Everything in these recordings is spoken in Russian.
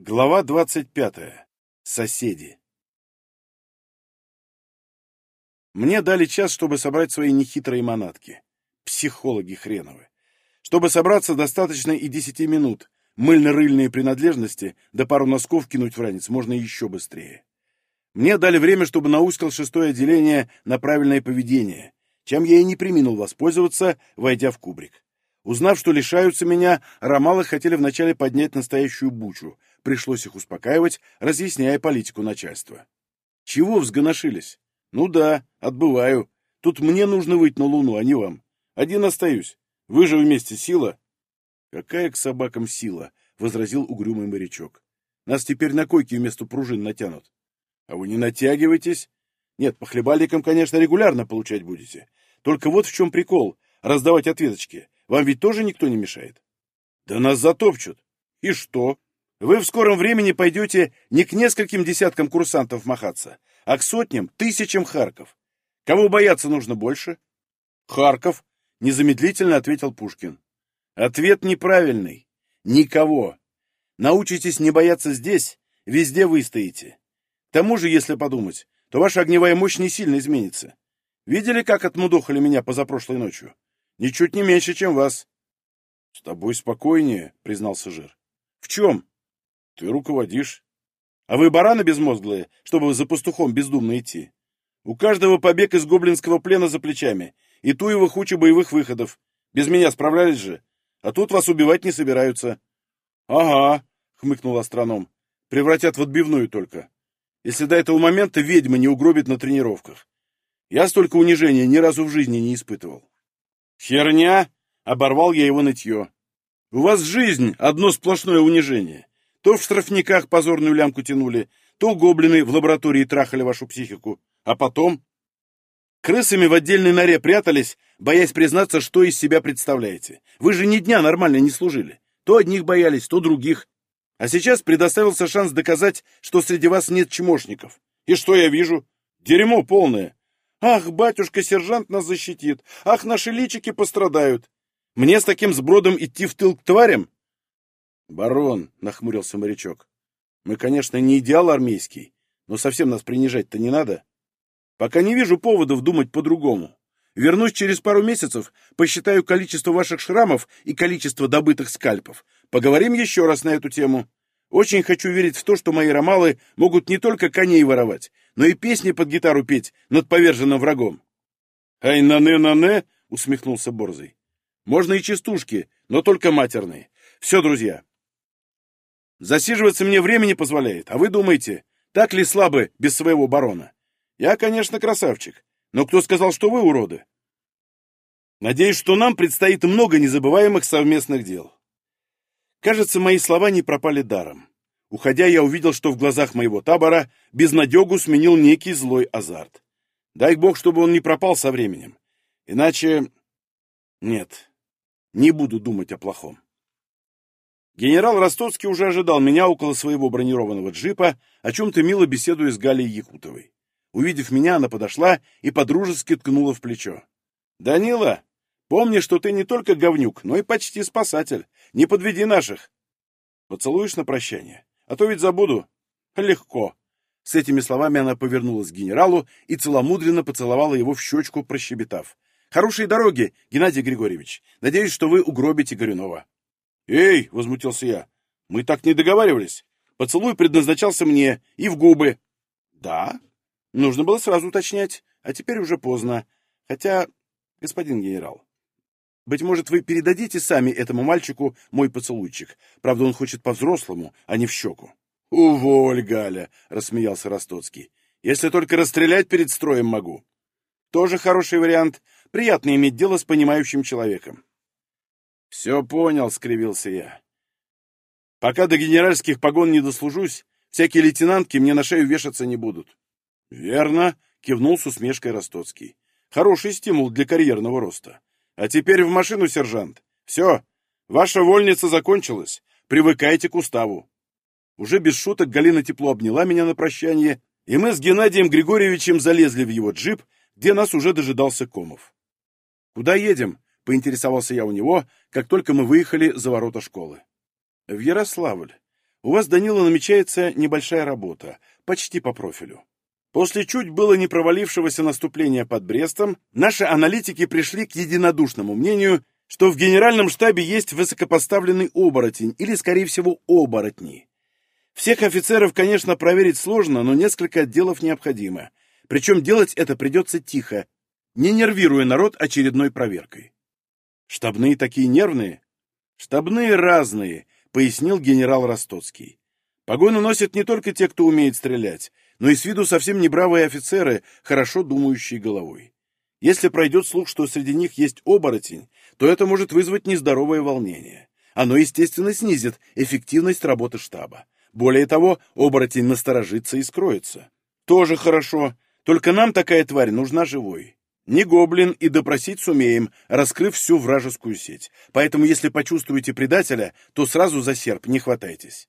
Глава двадцать пятая. Соседи. Мне дали час, чтобы собрать свои нехитрые манатки. Психологи хреновы. Чтобы собраться, достаточно и десяти минут. Мыльно-рыльные принадлежности, да пару носков кинуть в ранец можно еще быстрее. Мне дали время, чтобы науськал шестое отделение на правильное поведение, чем я и не приминул воспользоваться, войдя в кубрик. Узнав, что лишаются меня, ромалы хотели вначале поднять настоящую бучу. Пришлось их успокаивать, разъясняя политику начальства. Чего взгоношились? Ну да, отбываю. Тут мне нужно выйти на Луну, а не вам. Один остаюсь. Вы же вместе сила. Какая к собакам сила? — возразил угрюмый морячок. Нас теперь на койке вместо пружин натянут. А вы не натягивайтесь. Нет, по хлебальникам, конечно, регулярно получать будете. Только вот в чем прикол — раздавать ответочки. Вам ведь тоже никто не мешает? Да нас затопчут. И что? Вы в скором времени пойдете не к нескольким десяткам курсантов махаться, а к сотням, тысячам Харков. Кого бояться нужно больше? Харков, незамедлительно ответил Пушкин. Ответ неправильный. Никого. Научитесь не бояться здесь, везде выстоите. К тому же, если подумать, то ваша огневая мощь не сильно изменится. Видели, как отмудохали меня позапрошлой ночью? Ничуть не меньше, чем вас. — С тобой спокойнее, — признался Жир. — В чем? — Ты руководишь. А вы бараны безмозглые, чтобы за пастухом бездумно идти. У каждого побег из гоблинского плена за плечами, и ту его хуча боевых выходов. Без меня справлялись же. А тут вас убивать не собираются. — Ага, — хмыкнул астроном. — Превратят в отбивную только. Если до этого момента ведьма не угробит на тренировках. Я столько унижения ни разу в жизни не испытывал. «Херня!» — оборвал я его нытье. «У вас жизнь — одно сплошное унижение. То в штрафниках позорную лямку тянули, то гоблины в лаборатории трахали вашу психику. А потом...» Крысами в отдельной норе прятались, боясь признаться, что из себя представляете. Вы же ни дня нормально не служили. То одних боялись, то других. А сейчас предоставился шанс доказать, что среди вас нет чмошников. И что я вижу? Дерьмо полное. Ах, батюшка-сержант нас защитит! Ах, наши личики пострадают! Мне с таким сбродом идти в тыл к тварям? Барон, — нахмурился морячок, — мы, конечно, не идеал армейский, но совсем нас принижать-то не надо. Пока не вижу поводов думать по-другому. Вернусь через пару месяцев, посчитаю количество ваших шрамов и количество добытых скальпов. Поговорим еще раз на эту тему. Очень хочу верить в то, что мои ромалы могут не только коней воровать, но и песни под гитару петь над поверженным врагом. «Ай, нане-нане!» — усмехнулся Борзый. «Можно и частушки, но только матерные. Все, друзья. Засиживаться мне времени позволяет, а вы думаете, так ли слабы без своего барона? Я, конечно, красавчик, но кто сказал, что вы уроды? Надеюсь, что нам предстоит много незабываемых совместных дел. Кажется, мои слова не пропали даром. Уходя, я увидел, что в глазах моего табора безнадегу сменил некий злой азарт. Дай бог, чтобы он не пропал со временем. Иначе... Нет, не буду думать о плохом. Генерал Ростоцкий уже ожидал меня около своего бронированного джипа, о чем-то мило беседуя с Галей Якутовой. Увидев меня, она подошла и подружески ткнула в плечо. «Данила, помни, что ты не только говнюк, но и почти спасатель. Не подведи наших!» «Поцелуешь на прощание?» А то ведь забуду. Легко. С этими словами она повернулась к генералу и целомудренно поцеловала его в щечку, прощебетав. «Хорошей дороги, Геннадий Григорьевич. Надеюсь, что вы угробите Горюнова». «Эй!» — возмутился я. «Мы так не договаривались. Поцелуй предназначался мне и в губы». «Да? Нужно было сразу уточнять, а теперь уже поздно. Хотя, господин генерал, быть может, вы передадите сами этому мальчику мой поцелуйчик. Правда, он хочет по-взрослому, а не в щеку. — Уволь, Галя, — рассмеялся Ростоцкий. — Если только расстрелять перед строем могу. Тоже хороший вариант. Приятно иметь дело с понимающим человеком. — Все понял, — скривился я. — Пока до генеральских погон не дослужусь, всякие лейтенантки мне на шею вешаться не будут. — Верно, — кивнул с усмешкой Ростоцкий. — Хороший стимул для карьерного роста. А теперь в машину, сержант. Все, ваша вольница закончилась. Привыкайте к уставу. Уже без шуток Галина тепло обняла меня на прощание, и мы с Геннадием Григорьевичем залезли в его джип, где нас уже дожидался Комов. «Куда едем?» — поинтересовался я у него, как только мы выехали за ворота школы. «В Ярославль. у вас, Данила, намечается небольшая работа, почти по профилю. После чуть было не провалившегося наступления под Брестом, наши аналитики пришли к единодушному мнению, что в генеральном штабе есть высокопоставленный оборотень, или, скорее всего, оборотни. Всех офицеров, конечно, проверить сложно, но несколько отделов необходимо. Причем делать это придется тихо, не нервируя народ очередной проверкой. Штабные такие нервные? Штабные разные, пояснил генерал Ростоцкий. Погоны носят не только те, кто умеет стрелять, но и с виду совсем не бравые офицеры, хорошо думающие головой. Если пройдет слух, что среди них есть оборотень, то это может вызвать нездоровое волнение. Оно, естественно, снизит эффективность работы штаба. Более того, оборотень насторожится и скроется. Тоже хорошо, только нам такая тварь нужна живой. Не гоблин и допросить сумеем, раскрыв всю вражескую сеть. Поэтому, если почувствуете предателя, то сразу за серп не хватайтесь.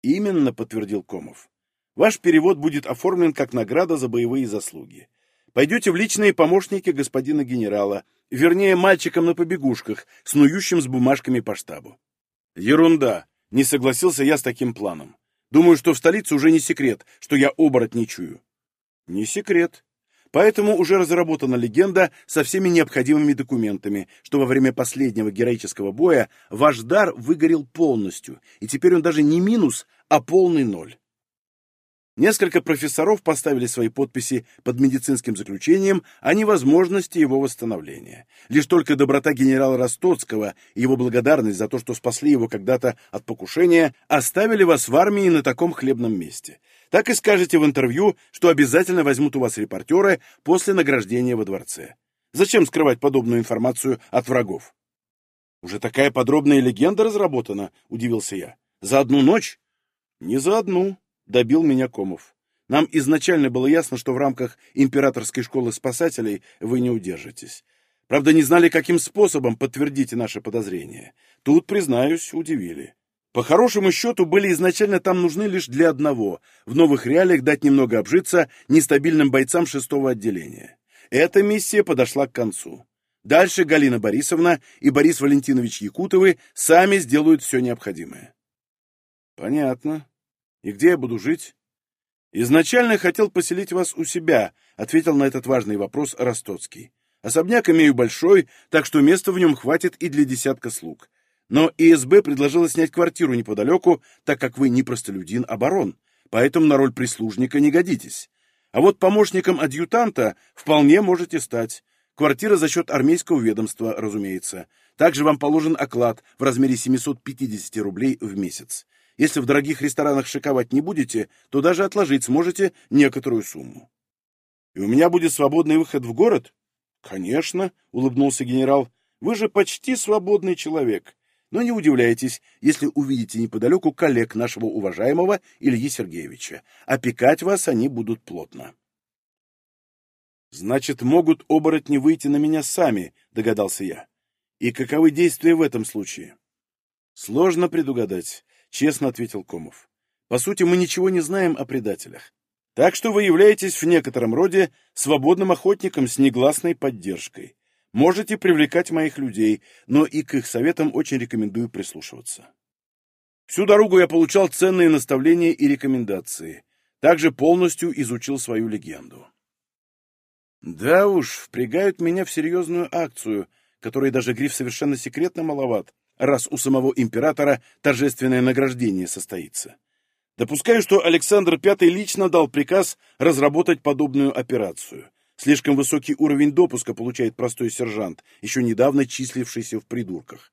Именно, подтвердил Комов. Ваш перевод будет оформлен как награда за боевые заслуги. Пойдете в личные помощники господина генерала, вернее, мальчиком на побегушках, снующим с бумажками по штабу. Ерунда, не согласился я с таким планом. Думаю, что в столице уже не секрет, что я оборотничаю. Не секрет. Поэтому уже разработана легенда со всеми необходимыми документами, что во время последнего героического боя ваш дар выгорел полностью, и теперь он даже не минус, а полный ноль. Несколько профессоров поставили свои подписи под медицинским заключением о невозможности его восстановления. Лишь только доброта генерала Ростоцкого и его благодарность за то, что спасли его когда-то от покушения, оставили вас в армии на таком хлебном месте. Так и скажете в интервью, что обязательно возьмут у вас репортеры после награждения во дворце. Зачем скрывать подобную информацию от врагов? «Уже такая подробная легенда разработана», — удивился я. «За одну ночь?» «Не за одну», добил меня Комов. Нам изначально было ясно, что в рамках императорской школы спасателей вы не удержитесь. Правда, не знали, каким способом подтвердите наши подозрения. Тут, признаюсь, удивили. По хорошему счету, были изначально там нужны лишь для одного — в новых реалиях дать немного обжиться нестабильным бойцам шестого отделения. Эта миссия подошла к концу. Дальше Галина Борисовна и Борис Валентинович Якутовы сами сделают все необходимое. Понятно. И где я буду жить? Изначально хотел поселить вас у себя, ответил на этот важный вопрос Ростоцкий. Особняк имею большой, так что места в нем хватит и для десятка слуг. Но ИСБ предложила снять квартиру неподалеку, так как вы не простолюдин, а барон, поэтому на роль прислужника не годитесь. А вот помощником адъютанта вполне можете стать. Квартира за счет армейского ведомства, разумеется. Также вам положен оклад в размере 750 рублей в месяц. Если в дорогих ресторанах шиковать не будете, то даже отложить сможете некоторую сумму. И у меня будет свободный выход в город? Конечно, улыбнулся генерал. Вы же почти свободный человек. Но не удивляйтесь, если увидите неподалеку коллег нашего уважаемого Ильи Сергеевича. Опекать вас они будут плотно. Значит, могут оборотни выйти на меня сами, догадался я. И каковы действия в этом случае? Сложно предугадать честно ответил Комов. По сути, мы ничего не знаем о предателях. Так что вы являетесь в некотором роде свободным охотником с негласной поддержкой. Можете привлекать моих людей, но и к их советам очень рекомендую прислушиваться. Всю дорогу я получал ценные наставления и рекомендации. Также полностью изучил свою легенду. Да уж, впрягают меня в серьезную акцию, которой даже гриф совершенно секретно маловат, раз у самого императора торжественное награждение состоится. Допускаю, что Александр V лично дал приказ разработать подобную операцию. Слишком высокий уровень допуска получает простой сержант, еще недавно числившийся в придурках.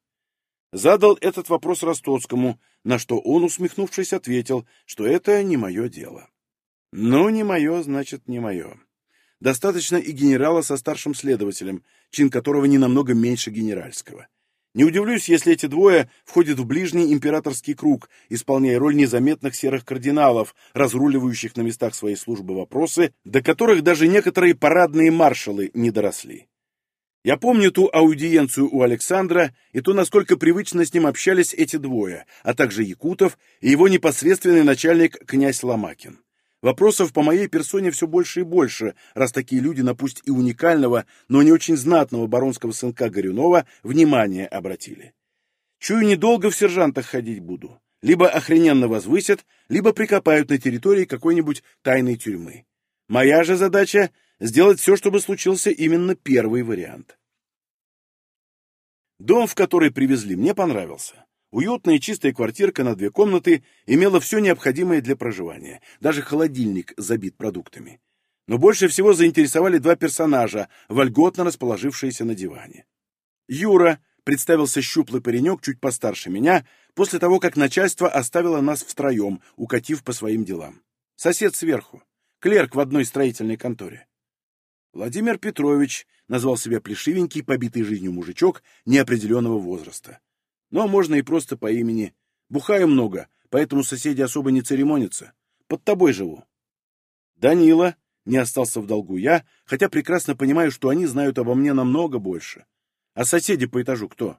Задал этот вопрос Ростоцкому, на что он, усмехнувшись, ответил, что это не мое дело. Ну, не мое, значит, не мое. Достаточно и генерала со старшим следователем, чин которого не намного меньше генеральского. Не удивлюсь, если эти двое входят в ближний императорский круг, исполняя роль незаметных серых кардиналов, разруливающих на местах своей службы вопросы, до которых даже некоторые парадные маршалы не доросли. Я помню ту аудиенцию у Александра и то, насколько привычно с ним общались эти двое, а также Якутов и его непосредственный начальник князь Ломакин. Вопросов по моей персоне все больше и больше, раз такие люди на пусть и уникального, но не очень знатного баронского сынка Горюнова внимание обратили. Чую, недолго в сержантах ходить буду. Либо охрененно возвысят, либо прикопают на территории какой-нибудь тайной тюрьмы. Моя же задача — сделать все, чтобы случился именно первый вариант. Дом, в который привезли, мне понравился. Уютная чистая квартирка на две комнаты имела все необходимое для проживания. Даже холодильник забит продуктами. Но больше всего заинтересовали два персонажа, вольготно расположившиеся на диване. Юра, представился щуплый паренек, чуть постарше меня, после того, как начальство оставило нас втроем, укатив по своим делам. Сосед сверху, клерк в одной строительной конторе. Владимир Петрович назвал себя плешивенький, побитый жизнью мужичок неопределенного возраста. Но можно и просто по имени. Бухаю много, поэтому соседи особо не церемонятся. Под тобой живу. Данила, не остался в долгу я, хотя прекрасно понимаю, что они знают обо мне намного больше. А соседи по этажу кто?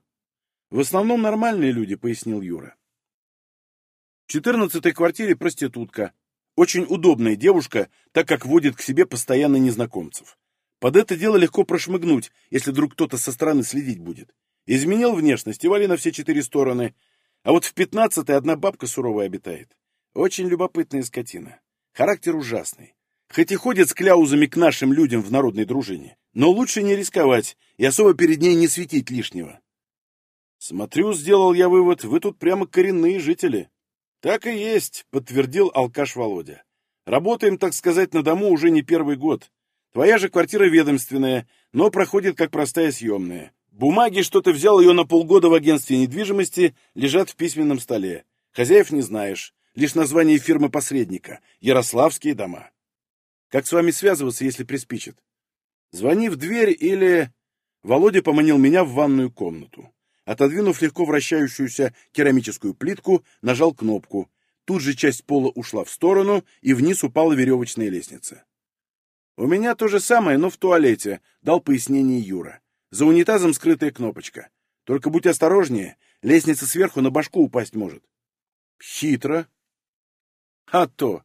В основном нормальные люди, пояснил Юра. В четырнадцатой квартире проститутка. Очень удобная девушка, так как водит к себе постоянно незнакомцев. Под это дело легко прошмыгнуть, если вдруг кто-то со стороны следить будет. Изменил внешность и вали на все четыре стороны. А вот в пятнадцатой одна бабка суровая обитает. Очень любопытная скотина. Характер ужасный. Хоть и ходит с кляузами к нашим людям в народной дружине, но лучше не рисковать и особо перед ней не светить лишнего. Смотрю, сделал я вывод, вы тут прямо коренные жители. Так и есть, подтвердил алкаш Володя. Работаем, так сказать, на дому уже не первый год. Твоя же квартира ведомственная, но проходит как простая съемная. Бумаги, что ты взял ее на полгода в агентстве недвижимости, лежат в письменном столе. Хозяев не знаешь. Лишь название фирмы-посредника. Ярославские дома. Как с вами связываться, если приспичит? Звони в дверь или... Володя поманил меня в ванную комнату. Отодвинув легко вращающуюся керамическую плитку, нажал кнопку. Тут же часть пола ушла в сторону, и вниз упала веревочная лестница. «У меня то же самое, но в туалете», — дал пояснение Юра. «За унитазом скрытая кнопочка. Только будь осторожнее, лестница сверху на башку упасть может». «Хитро». «А то!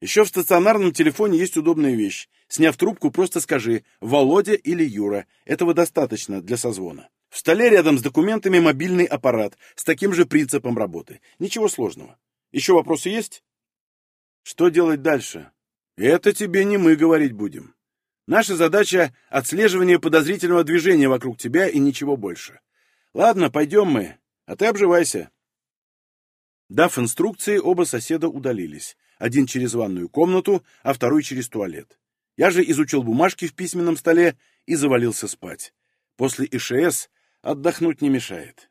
Еще в стационарном телефоне есть удобная вещь. Сняв трубку, просто скажи «Володя» или «Юра». Этого достаточно для созвона. В столе рядом с документами мобильный аппарат с таким же принципом работы. Ничего сложного. Еще вопросы есть? Что делать дальше? Это тебе не мы говорить будем. Наша задача — отслеживание подозрительного движения вокруг тебя и ничего больше. Ладно, пойдем мы, а ты обживайся. Дав инструкции, оба соседа удалились. Один через ванную комнату, а второй через туалет. Я же изучил бумажки в письменном столе и завалился спать. После ИШС отдохнуть не мешает.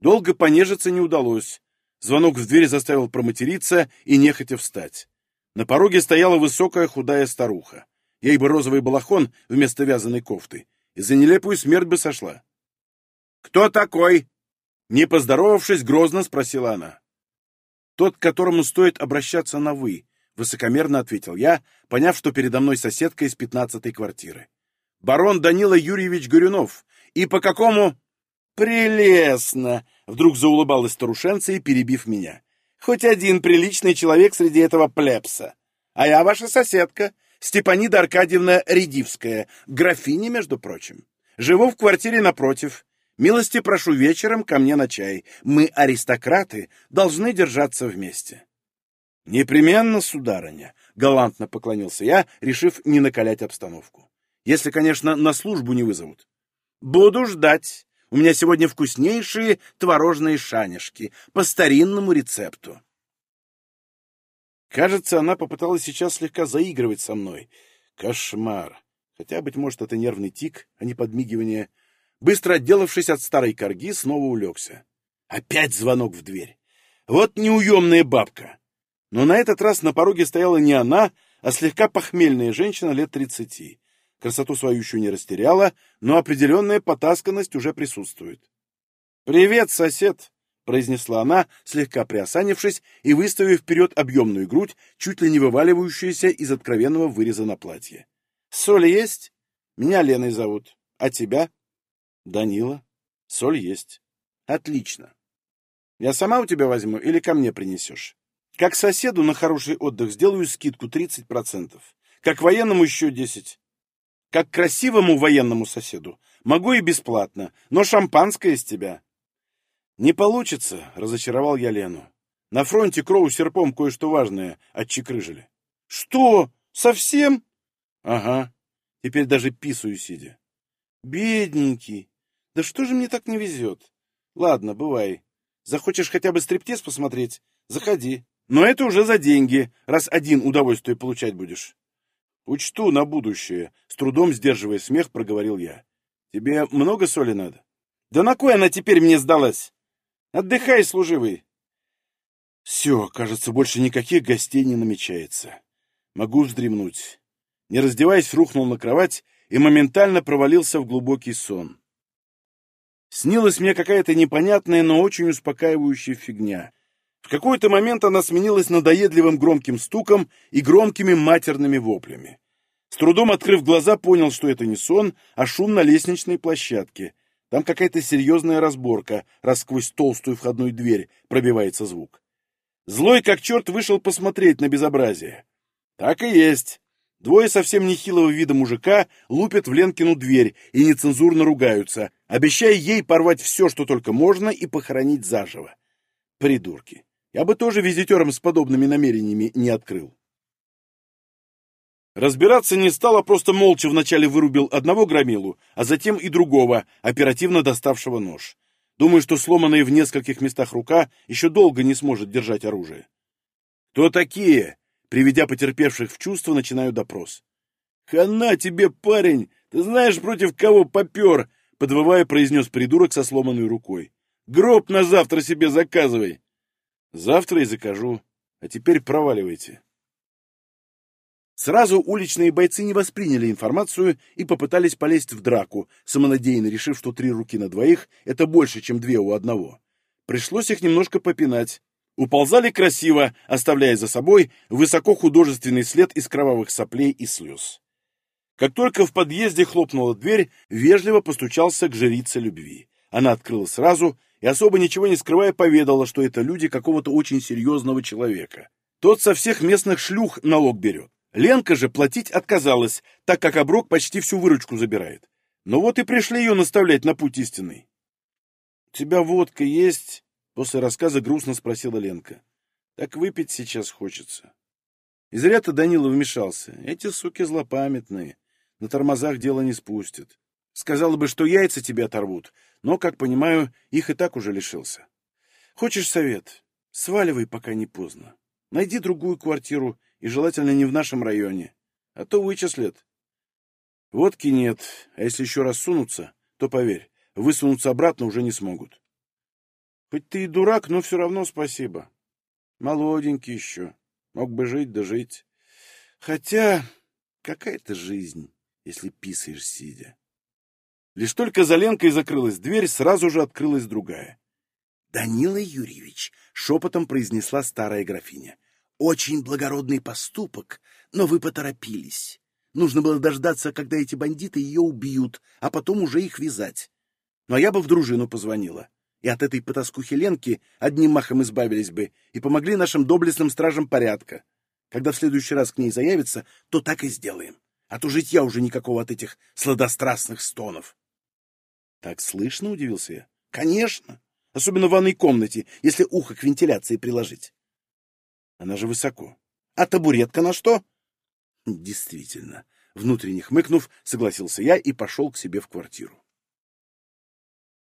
Долго понежиться не удалось. Звонок в дверь заставил проматериться и нехотя встать. На пороге стояла высокая худая старуха. Ей бы розовый балахон вместо вязаной кофты, и за нелепую смерть бы сошла. «Кто такой?» Не поздоровавшись, грозно спросила она. «Тот, к которому стоит обращаться на «вы», — высокомерно ответил я, поняв, что передо мной соседка из пятнадцатой квартиры. «Барон Данила Юрьевич Горюнов. И по какому...» «Прелестно!» — вдруг заулыбалась старушенца и перебив меня. Хоть один приличный человек среди этого плебса. А я ваша соседка, Степанида Аркадьевна Редивская, графиня, между прочим. Живу в квартире напротив. Милости прошу вечером ко мне на чай. Мы, аристократы, должны держаться вместе. Непременно, сударыня, — галантно поклонился я, решив не накалять обстановку. Если, конечно, на службу не вызовут. Буду ждать. У меня сегодня вкуснейшие творожные шанишки по старинному рецепту. Кажется, она попыталась сейчас слегка заигрывать со мной. Кошмар. Хотя, быть может, это нервный тик, а не подмигивание. Быстро отделавшись от старой корги, снова улегся. Опять звонок в дверь. Вот неуемная бабка. Но на этот раз на пороге стояла не она, а слегка похмельная женщина лет тридцати. Красоту свою еще не растеряла, но определенная потасканность уже присутствует. «Привет, сосед!» — произнесла она, слегка приосанившись и выставив вперед объемную грудь, чуть ли не вываливающуюся из откровенного выреза на платье. «Соль есть? Меня Леной зовут. А тебя?» «Данила. Соль есть. Отлично. Я сама у тебя возьму или ко мне принесешь? Как соседу на хороший отдых сделаю скидку 30%. Как военному еще 10%. Как красивому военному соседу могу и бесплатно, но шампанское из тебя. «Не получится», — разочаровал я Лену. «На фронте Кроу серпом кое-что важное отчекрыжили». «Что? Совсем?» «Ага. Теперь даже писаю сидя». «Бедненький. Да что же мне так не везет? Ладно, бывай. Захочешь хотя бы стриптиз посмотреть? Заходи. Но это уже за деньги, раз один удовольствие получать будешь». «Учту на будущее», — с трудом сдерживая смех, проговорил я. «Тебе много соли надо?» «Да на кой она теперь мне сдалась? Отдыхай, служивый!» Все, кажется, больше никаких гостей не намечается. Могу вздремнуть. Не раздеваясь, рухнул на кровать и моментально провалился в глубокий сон. Снилась мне какая-то непонятная, но очень успокаивающая фигня. В какой-то момент она сменилась надоедливым громким стуком и громкими матерными воплями. С трудом открыв глаза, понял, что это не сон, а шум на лестничной площадке. Там какая-то серьезная разборка, раз сквозь толстую входную дверь пробивается звук. Злой как черт вышел посмотреть на безобразие. Так и есть. Двое совсем нехилого вида мужика лупят в Ленкину дверь и нецензурно ругаются, обещая ей порвать все, что только можно, и похоронить заживо. Придурки. Я бы тоже визитерам с подобными намерениями не открыл. Разбираться не стал, а просто молча вначале вырубил одного громилу, а затем и другого, оперативно доставшего нож. Думаю, что сломанная в нескольких местах рука еще долго не сможет держать оружие. «Кто такие?» Приведя потерпевших в чувство, начинаю допрос. «Хана тебе, парень! Ты знаешь, против кого попер?» Подвывая, произнес придурок со сломанной рукой. «Гроб на завтра себе заказывай!» Завтра и закажу. А теперь проваливайте. Сразу уличные бойцы не восприняли информацию и попытались полезть в драку, самонадеянно решив, что три руки на двоих — это больше, чем две у одного. Пришлось их немножко попинать. Уползали красиво, оставляя за собой высоко художественный след из кровавых соплей и слез. Как только в подъезде хлопнула дверь, вежливо постучался к жрице любви. Она открыла сразу и, особо ничего не скрывая, поведала, что это люди какого-то очень серьезного человека. Тот со всех местных шлюх налог берет. Ленка же платить отказалась, так как оброк почти всю выручку забирает. Но вот и пришли ее наставлять на путь истинный. — У тебя водка есть? — после рассказа грустно спросила Ленка. — Так выпить сейчас хочется. И зря-то Данила вмешался. Эти суки злопамятные. На тормозах дело не спустят. Сказала бы, что яйца тебе оторвут, но, как понимаю, их и так уже лишился. Хочешь совет? Сваливай, пока не поздно. Найди другую квартиру, и желательно не в нашем районе, а то вычислят. Водки нет, а если еще раз сунутся, то, поверь, высунуться обратно уже не смогут. Хоть ты и дурак, но все равно спасибо. Молоденький еще. Мог бы жить да жить. Хотя, какая-то жизнь, если писаешь сидя. Лишь только за Ленкой закрылась дверь, сразу же открылась другая. «Данила Юрьевич», — шепотом произнесла старая графиня, — «очень благородный поступок, но вы поторопились. Нужно было дождаться, когда эти бандиты ее убьют, а потом уже их вязать. Но я бы в дружину позвонила, и от этой потаскухи Ленки одним махом избавились бы и помогли нашим доблестным стражам порядка. Когда в следующий раз к ней заявится, то так и сделаем. А то житья уже никакого от этих сладострастных стонов. Так слышно, удивился я. Конечно. Особенно в ванной комнате, если ухо к вентиляции приложить. Она же высоко. А табуретка на что? Действительно. Внутренне хмыкнув, согласился я и пошел к себе в квартиру.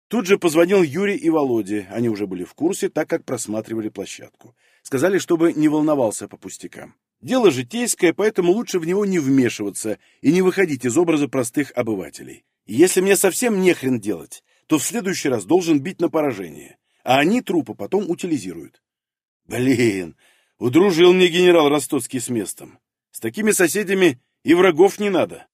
Тут же позвонил Юрий и Володе. Они уже были в курсе, так как просматривали площадку. Сказали, чтобы не волновался по пустякам. Дело житейское, поэтому лучше в него не вмешиваться и не выходить из образа простых обывателей. Если мне совсем нехрен делать, то в следующий раз должен бить на поражение, а они трупы потом утилизируют. Блин, удружил мне генерал Ростоцкий с местом. С такими соседями и врагов не надо.